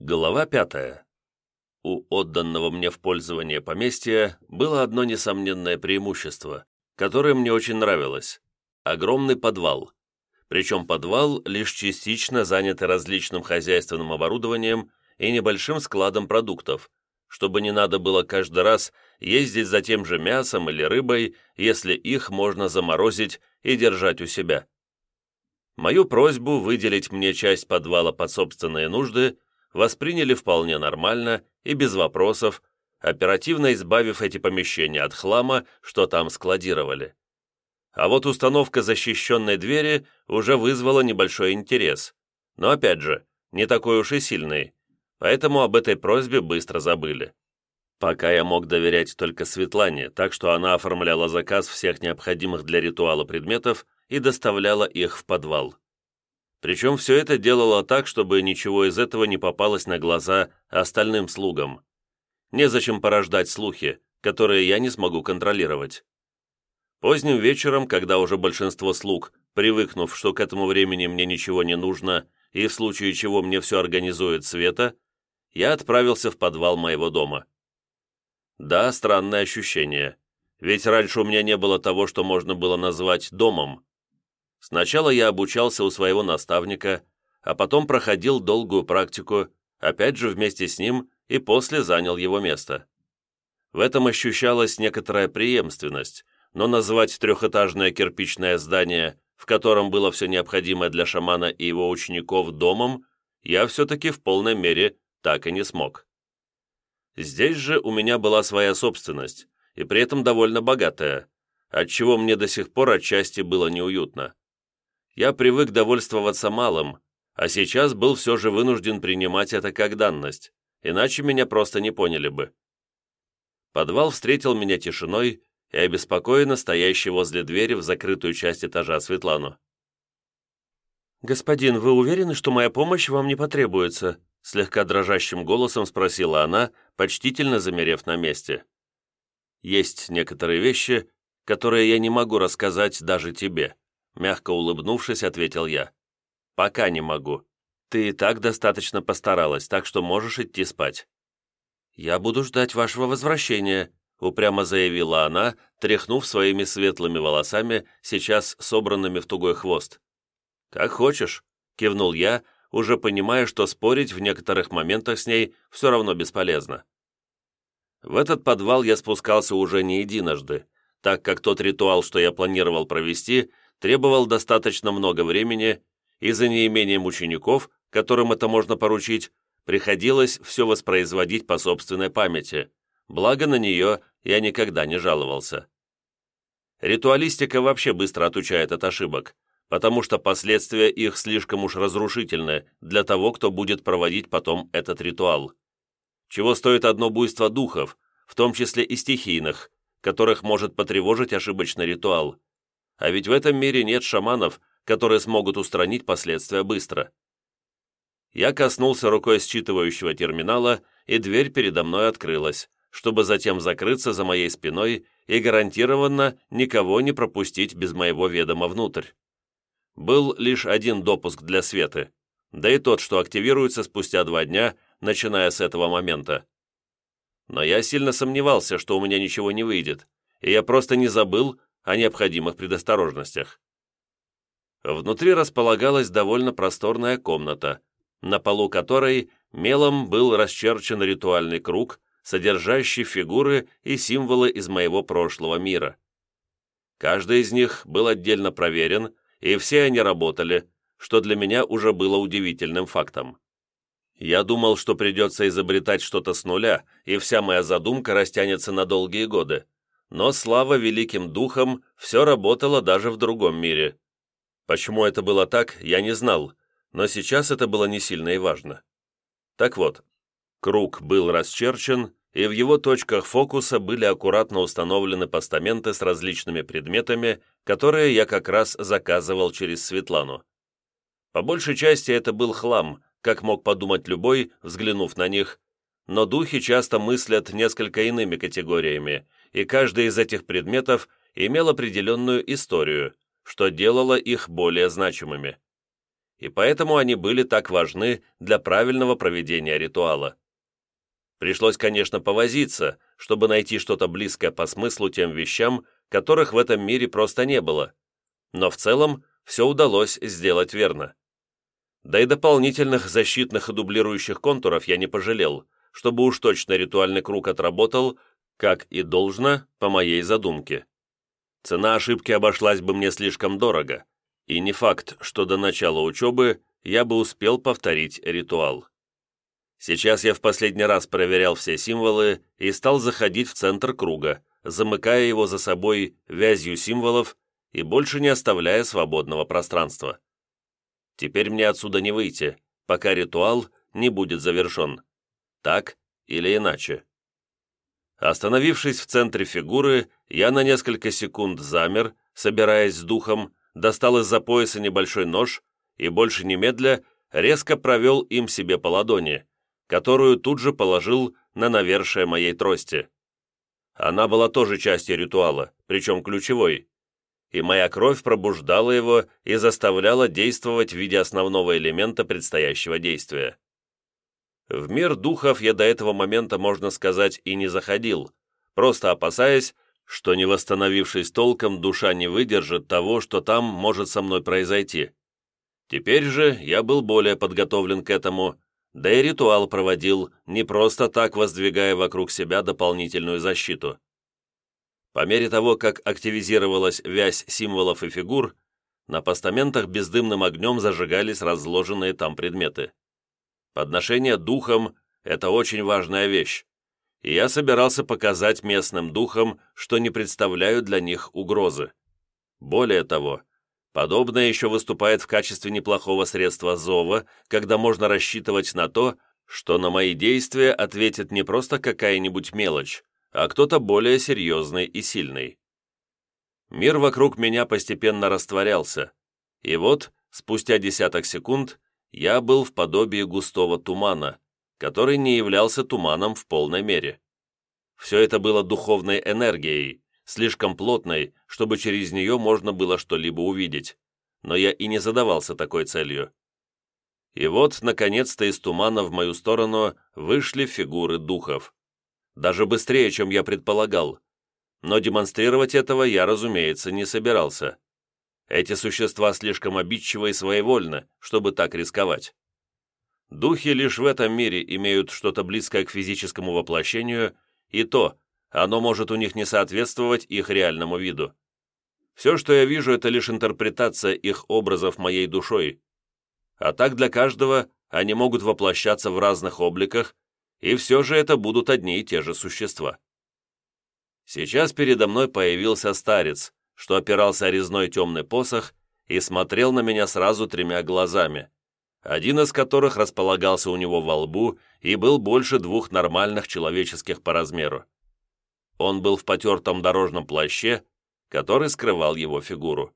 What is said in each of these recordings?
Глава пятая. У отданного мне в пользование поместья было одно несомненное преимущество, которое мне очень нравилось – огромный подвал. Причем подвал лишь частично занятый различным хозяйственным оборудованием и небольшим складом продуктов, чтобы не надо было каждый раз ездить за тем же мясом или рыбой, если их можно заморозить и держать у себя. Мою просьбу выделить мне часть подвала под собственные нужды – восприняли вполне нормально и без вопросов, оперативно избавив эти помещения от хлама, что там складировали. А вот установка защищенной двери уже вызвала небольшой интерес. Но опять же, не такой уж и сильный, поэтому об этой просьбе быстро забыли. Пока я мог доверять только Светлане, так что она оформляла заказ всех необходимых для ритуала предметов и доставляла их в подвал. Причем все это делало так, чтобы ничего из этого не попалось на глаза остальным слугам. Незачем порождать слухи, которые я не смогу контролировать. Поздним вечером, когда уже большинство слуг, привыкнув, что к этому времени мне ничего не нужно и в случае чего мне все организует Света, я отправился в подвал моего дома. Да, странное ощущение, ведь раньше у меня не было того, что можно было назвать домом. Сначала я обучался у своего наставника, а потом проходил долгую практику, опять же вместе с ним, и после занял его место. В этом ощущалась некоторая преемственность, но назвать трехэтажное кирпичное здание, в котором было все необходимое для шамана и его учеников домом, я все-таки в полной мере так и не смог. Здесь же у меня была своя собственность, и при этом довольно богатая, отчего мне до сих пор отчасти было неуютно я привык довольствоваться малым, а сейчас был все же вынужден принимать это как данность, иначе меня просто не поняли бы. Подвал встретил меня тишиной и обеспокоенно стоящий возле двери в закрытую часть этажа Светлану. «Господин, вы уверены, что моя помощь вам не потребуется?» слегка дрожащим голосом спросила она, почтительно замерев на месте. «Есть некоторые вещи, которые я не могу рассказать даже тебе», Мягко улыбнувшись, ответил я. «Пока не могу. Ты и так достаточно постаралась, так что можешь идти спать». «Я буду ждать вашего возвращения», упрямо заявила она, тряхнув своими светлыми волосами, сейчас собранными в тугой хвост. «Как хочешь», — кивнул я, уже понимая, что спорить в некоторых моментах с ней все равно бесполезно. В этот подвал я спускался уже не единожды, так как тот ритуал, что я планировал провести, требовал достаточно много времени, и за неимением учеников, которым это можно поручить, приходилось все воспроизводить по собственной памяти, благо на нее я никогда не жаловался. Ритуалистика вообще быстро отучает от ошибок, потому что последствия их слишком уж разрушительны для того, кто будет проводить потом этот ритуал. Чего стоит одно буйство духов, в том числе и стихийных, которых может потревожить ошибочный ритуал. А ведь в этом мире нет шаманов, которые смогут устранить последствия быстро. Я коснулся рукой считывающего терминала, и дверь передо мной открылась, чтобы затем закрыться за моей спиной и гарантированно никого не пропустить без моего ведома внутрь. Был лишь один допуск для Светы, да и тот, что активируется спустя два дня, начиная с этого момента. Но я сильно сомневался, что у меня ничего не выйдет, и я просто не забыл, о необходимых предосторожностях. Внутри располагалась довольно просторная комната, на полу которой мелом был расчерчен ритуальный круг, содержащий фигуры и символы из моего прошлого мира. Каждый из них был отдельно проверен, и все они работали, что для меня уже было удивительным фактом. Я думал, что придется изобретать что-то с нуля, и вся моя задумка растянется на долгие годы но слава великим духам, все работало даже в другом мире. Почему это было так, я не знал, но сейчас это было не сильно и важно. Так вот, круг был расчерчен, и в его точках фокуса были аккуратно установлены постаменты с различными предметами, которые я как раз заказывал через Светлану. По большей части это был хлам, как мог подумать любой, взглянув на них, но духи часто мыслят несколько иными категориями, и каждый из этих предметов имел определенную историю, что делало их более значимыми. и поэтому они были так важны для правильного проведения ритуала. Пришлось, конечно, повозиться, чтобы найти что-то близкое по смыслу тем вещам, которых в этом мире просто не было. Но в целом все удалось сделать верно. Да и дополнительных защитных и дублирующих контуров я не пожалел, чтобы уж точно ритуальный круг отработал, как и должно, по моей задумке. Цена ошибки обошлась бы мне слишком дорого, и не факт, что до начала учебы я бы успел повторить ритуал. Сейчас я в последний раз проверял все символы и стал заходить в центр круга, замыкая его за собой вязью символов и больше не оставляя свободного пространства. Теперь мне отсюда не выйти, пока ритуал не будет завершен. Так или иначе. Остановившись в центре фигуры, я на несколько секунд замер, собираясь с духом, достал из-за пояса небольшой нож и, больше немедля, резко провел им себе по ладони, которую тут же положил на навершие моей трости. Она была тоже частью ритуала, причем ключевой, и моя кровь пробуждала его и заставляла действовать в виде основного элемента предстоящего действия. В мир духов я до этого момента, можно сказать, и не заходил, просто опасаясь, что, не восстановившись толком, душа не выдержит того, что там может со мной произойти. Теперь же я был более подготовлен к этому, да и ритуал проводил, не просто так воздвигая вокруг себя дополнительную защиту. По мере того, как активизировалась вязь символов и фигур, на постаментах бездымным огнем зажигались разложенные там предметы. Подношение духом – это очень важная вещь, и я собирался показать местным духам, что не представляю для них угрозы. Более того, подобное еще выступает в качестве неплохого средства зова, когда можно рассчитывать на то, что на мои действия ответит не просто какая-нибудь мелочь, а кто-то более серьезный и сильный. Мир вокруг меня постепенно растворялся, и вот, спустя десяток секунд, я был в подобии густого тумана, который не являлся туманом в полной мере. Все это было духовной энергией, слишком плотной, чтобы через нее можно было что-либо увидеть, но я и не задавался такой целью. И вот, наконец-то, из тумана в мою сторону вышли фигуры духов. Даже быстрее, чем я предполагал. Но демонстрировать этого я, разумеется, не собирался. Эти существа слишком обидчивы и своевольны, чтобы так рисковать. Духи лишь в этом мире имеют что-то близкое к физическому воплощению, и то, оно может у них не соответствовать их реальному виду. Все, что я вижу, это лишь интерпретация их образов моей душой. А так для каждого они могут воплощаться в разных обликах и все же это будут одни и те же существа. Сейчас передо мной появился старец, что опирался о резной темный посох и смотрел на меня сразу тремя глазами, один из которых располагался у него во лбу и был больше двух нормальных человеческих по размеру. Он был в потертом дорожном плаще, который скрывал его фигуру.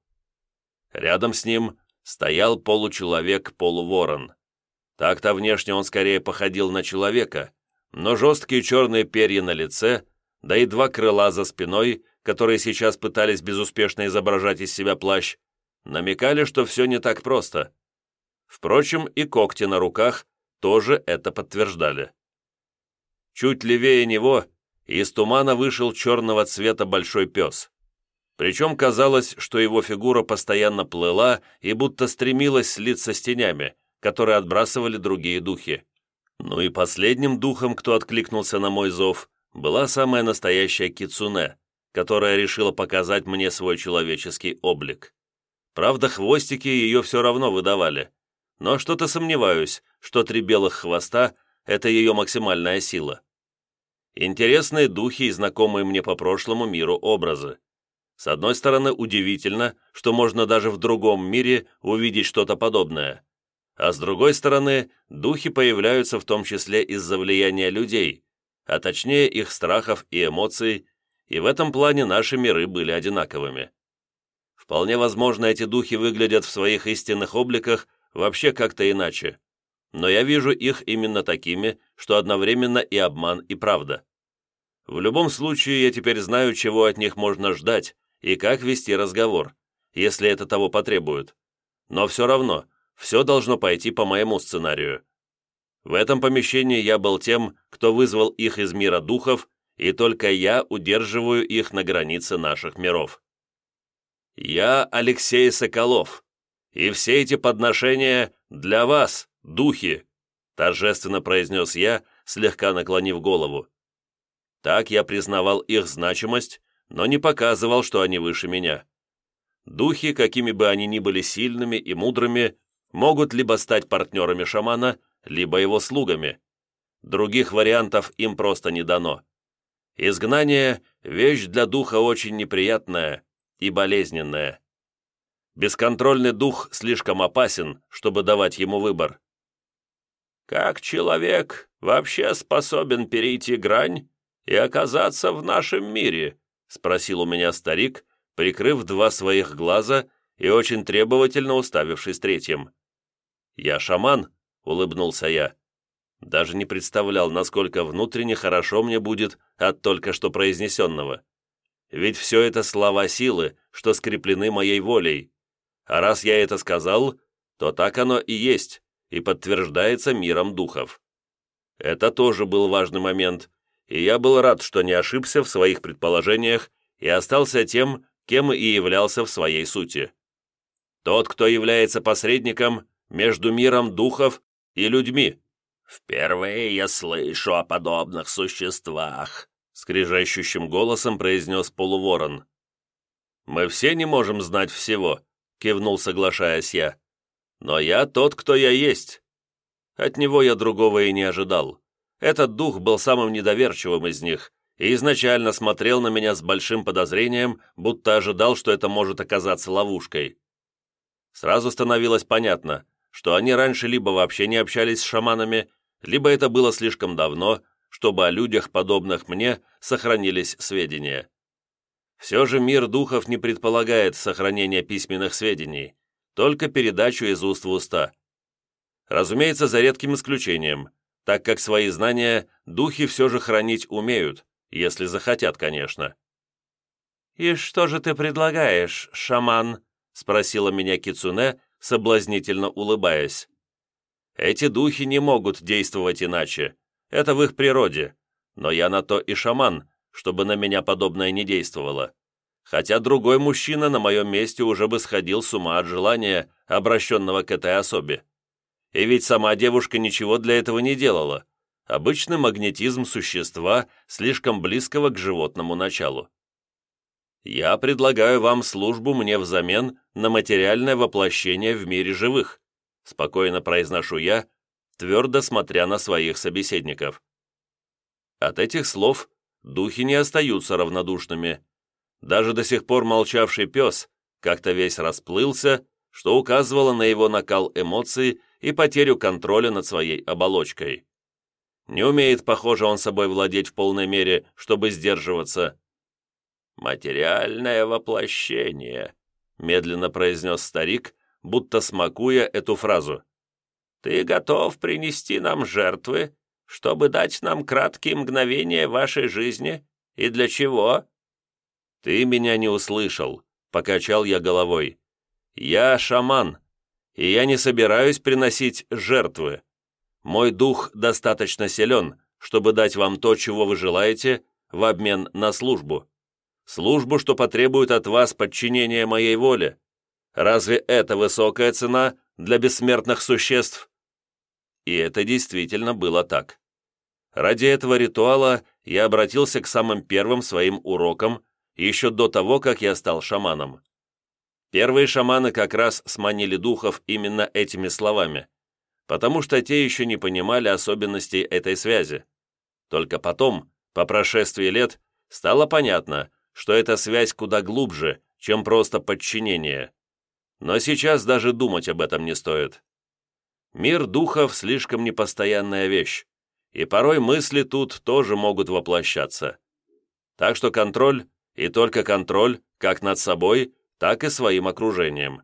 Рядом с ним стоял получеловек-полуворон. Так-то внешне он скорее походил на человека, но жесткие черные перья на лице, да и два крыла за спиной, которые сейчас пытались безуспешно изображать из себя плащ, намекали, что все не так просто. Впрочем, и когти на руках тоже это подтверждали. Чуть левее него из тумана вышел черного цвета большой пес. Причем казалось, что его фигура постоянно плыла и будто стремилась слиться с тенями, которые отбрасывали другие духи. Ну и последним духом, кто откликнулся на мой зов, была самая настоящая кицуне, которая решила показать мне свой человеческий облик. Правда, хвостики ее все равно выдавали, но что-то сомневаюсь, что три белых хвоста — это ее максимальная сила. Интересные духи и знакомые мне по прошлому миру образы. С одной стороны, удивительно, что можно даже в другом мире увидеть что-то подобное. А с другой стороны, духи появляются в том числе из-за влияния людей, а точнее их страхов и эмоций, и в этом плане наши миры были одинаковыми. Вполне возможно, эти духи выглядят в своих истинных обликах вообще как-то иначе, но я вижу их именно такими, что одновременно и обман, и правда. В любом случае, я теперь знаю, чего от них можно ждать и как вести разговор, если это того потребует. Но все равно, все должно пойти по моему сценарию. В этом помещении я был тем, кто вызвал их из мира духов, и только я удерживаю их на границе наших миров. Я Алексей Соколов, и все эти подношения для вас, духи, торжественно произнес я, слегка наклонив голову. Так я признавал их значимость, но не показывал, что они выше меня. Духи, какими бы они ни были сильными и мудрыми, могут либо стать партнерами шамана, либо его слугами. Других вариантов им просто не дано. Изгнание – вещь для духа очень неприятная и болезненная. Бесконтрольный дух слишком опасен, чтобы давать ему выбор. «Как человек вообще способен перейти грань и оказаться в нашем мире?» – спросил у меня старик, прикрыв два своих глаза и очень требовательно уставившись третьим. «Я шаман», — улыбнулся я. Даже не представлял, насколько внутренне хорошо мне будет от только что произнесенного. Ведь все это слова силы, что скреплены моей волей. А раз я это сказал, то так оно и есть, и подтверждается миром духов. Это тоже был важный момент, и я был рад, что не ошибся в своих предположениях и остался тем, кем и являлся в своей сути. Тот, кто является посредником между миром духов и людьми. «Впервые я слышу о подобных существах», — скрижащущим голосом произнес полуворон. «Мы все не можем знать всего», — кивнул, соглашаясь я. «Но я тот, кто я есть». От него я другого и не ожидал. Этот дух был самым недоверчивым из них и изначально смотрел на меня с большим подозрением, будто ожидал, что это может оказаться ловушкой. Сразу становилось понятно, что они раньше либо вообще не общались с шаманами, либо это было слишком давно, чтобы о людях, подобных мне, сохранились сведения. Все же мир духов не предполагает сохранения письменных сведений, только передачу из уст в уста. Разумеется, за редким исключением, так как свои знания духи все же хранить умеют, если захотят, конечно. «И что же ты предлагаешь, шаман?» — спросила меня Кицуне, соблазнительно улыбаясь. «Эти духи не могут действовать иначе. Это в их природе. Но я на то и шаман, чтобы на меня подобное не действовало. Хотя другой мужчина на моем месте уже бы сходил с ума от желания, обращенного к этой особе. И ведь сама девушка ничего для этого не делала. Обычный магнетизм существа, слишком близкого к животному началу. Я предлагаю вам службу мне взамен на материальное воплощение в мире живых», спокойно произношу я, твердо смотря на своих собеседников. От этих слов духи не остаются равнодушными. Даже до сих пор молчавший пес как-то весь расплылся, что указывало на его накал эмоций и потерю контроля над своей оболочкой. Не умеет, похоже, он собой владеть в полной мере, чтобы сдерживаться, «Материальное воплощение», — медленно произнес старик, будто смакуя эту фразу. «Ты готов принести нам жертвы, чтобы дать нам краткие мгновения вашей жизни? И для чего?» «Ты меня не услышал», — покачал я головой. «Я шаман, и я не собираюсь приносить жертвы. Мой дух достаточно силен, чтобы дать вам то, чего вы желаете, в обмен на службу службу, что потребует от вас подчинения моей воле. Разве это высокая цена для бессмертных существ?» И это действительно было так. Ради этого ритуала я обратился к самым первым своим урокам еще до того, как я стал шаманом. Первые шаманы как раз сманили духов именно этими словами, потому что те еще не понимали особенностей этой связи. Только потом, по прошествии лет, стало понятно, что эта связь куда глубже, чем просто подчинение. Но сейчас даже думать об этом не стоит. Мир духов слишком непостоянная вещь, и порой мысли тут тоже могут воплощаться. Так что контроль, и только контроль, как над собой, так и своим окружением.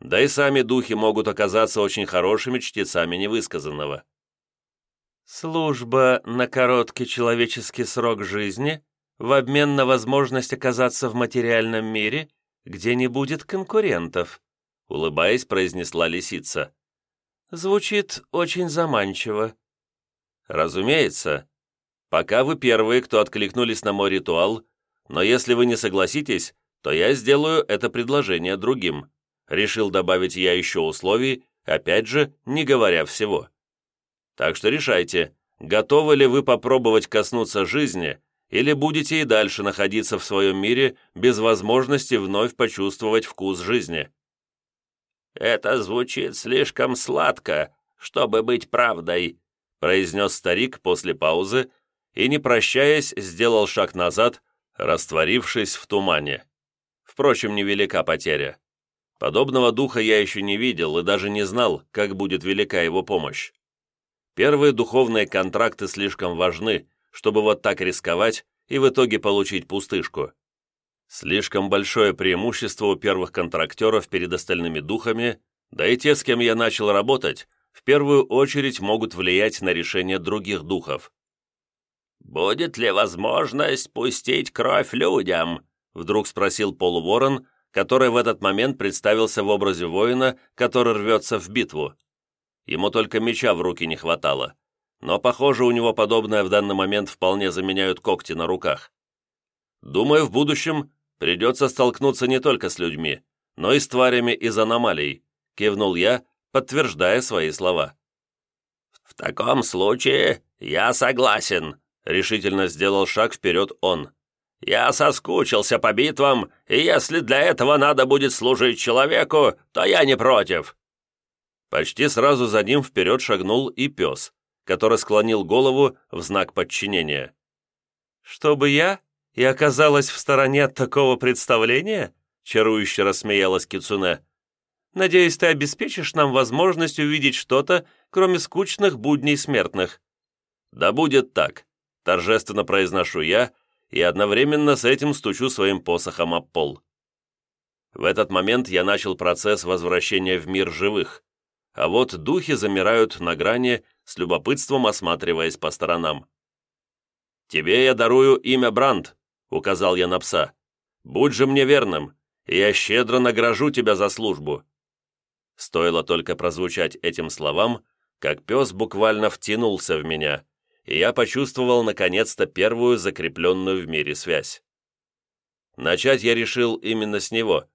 Да и сами духи могут оказаться очень хорошими чтецами невысказанного. «Служба на короткий человеческий срок жизни в обмен на возможность оказаться в материальном мире, где не будет конкурентов», — улыбаясь, произнесла лисица. «Звучит очень заманчиво». «Разумеется. Пока вы первые, кто откликнулись на мой ритуал, но если вы не согласитесь, то я сделаю это предложение другим», решил добавить я еще условий, опять же, не говоря всего. «Так что решайте, готовы ли вы попробовать коснуться жизни, или будете и дальше находиться в своем мире без возможности вновь почувствовать вкус жизни?» «Это звучит слишком сладко, чтобы быть правдой», произнес старик после паузы и, не прощаясь, сделал шаг назад, растворившись в тумане. Впрочем, невелика потеря. Подобного духа я еще не видел и даже не знал, как будет велика его помощь. Первые духовные контракты слишком важны, чтобы вот так рисковать и в итоге получить пустышку. Слишком большое преимущество у первых контрактеров перед остальными духами, да и те, с кем я начал работать, в первую очередь могут влиять на решение других духов. «Будет ли возможность пустить кровь людям?» вдруг спросил полуворон, который в этот момент представился в образе воина, который рвется в битву. Ему только меча в руки не хватало, но, похоже, у него подобное в данный момент вполне заменяют когти на руках. Думаю, в будущем придется столкнуться не только с людьми, но и с тварями из аномалий», — кивнул я, подтверждая свои слова. «В таком случае я согласен», — решительно сделал шаг вперед он. «Я соскучился по битвам, и если для этого надо будет служить человеку, то я не против». Почти сразу за ним вперед шагнул и пес, который склонил голову в знак подчинения. «Чтобы я и оказалась в стороне от такого представления?» чарующе рассмеялась Кицуне. «Надеюсь, ты обеспечишь нам возможность увидеть что-то, кроме скучных будней смертных». «Да будет так», — торжественно произношу я и одновременно с этим стучу своим посохом об пол. В этот момент я начал процесс возвращения в мир живых, а вот духи замирают на грани, с любопытством осматриваясь по сторонам. «Тебе я дарую имя Бранд», — указал я на пса. «Будь же мне верным, и я щедро награжу тебя за службу». Стоило только прозвучать этим словам, как пес буквально втянулся в меня, и я почувствовал наконец-то первую закрепленную в мире связь. Начать я решил именно с него,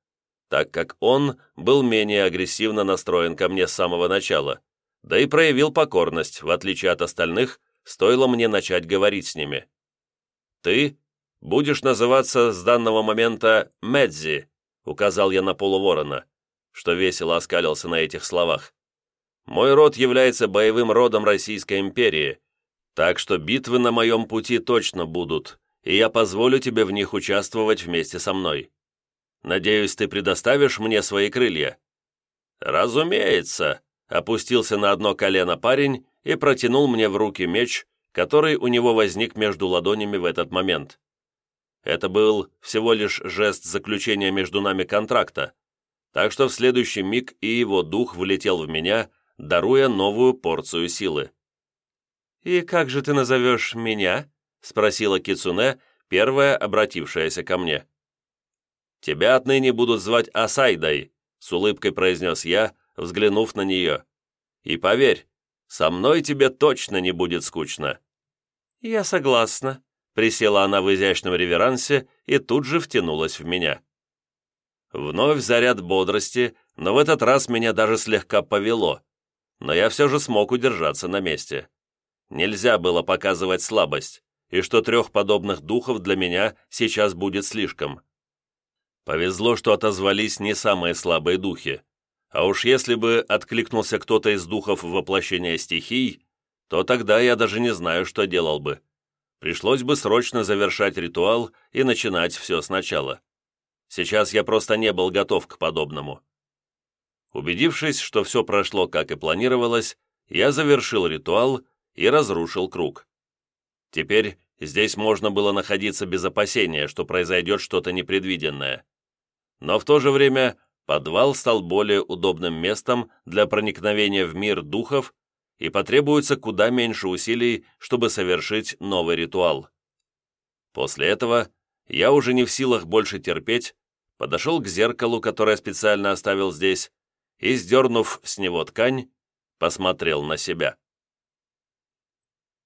так как он был менее агрессивно настроен ко мне с самого начала, да и проявил покорность, в отличие от остальных, стоило мне начать говорить с ними. «Ты будешь называться с данного момента Медзи», указал я на полуворона, что весело оскалился на этих словах. «Мой род является боевым родом Российской империи, так что битвы на моем пути точно будут, и я позволю тебе в них участвовать вместе со мной. Надеюсь, ты предоставишь мне свои крылья?» «Разумеется», — опустился на одно колено парень и протянул мне в руки меч, который у него возник между ладонями в этот момент. Это был всего лишь жест заключения между нами контракта, так что в следующий миг и его дух влетел в меня, даруя новую порцию силы. «И как же ты назовешь меня?» — спросила Кицуне, первая, обратившаяся ко мне. «Тебя отныне будут звать Асайдой», — с улыбкой произнес я, взглянув на нее. «И поверь, со мной тебе точно не будет скучно». «Я согласна», — присела она в изящном реверансе и тут же втянулась в меня. Вновь заряд бодрости, но в этот раз меня даже слегка повело, но я все же смог удержаться на месте. Нельзя было показывать слабость, и что трех подобных духов для меня сейчас будет слишком. Повезло, что отозвались не самые слабые духи, а уж если бы откликнулся кто-то из духов воплощения стихий, то тогда я даже не знаю, что делал бы. Пришлось бы срочно завершать ритуал и начинать все сначала. Сейчас я просто не был готов к подобному. Убедившись, что все прошло, как и планировалось, я завершил ритуал и разрушил круг. Теперь здесь можно было находиться без опасения, что произойдет что-то непредвиденное. Но в то же время подвал стал более удобным местом для проникновения в мир духов и потребуется куда меньше усилий, чтобы совершить новый ритуал. После этого я уже не в силах больше терпеть, подошел к зеркалу, которое специально оставил здесь, и, сдернув с него ткань, посмотрел на себя.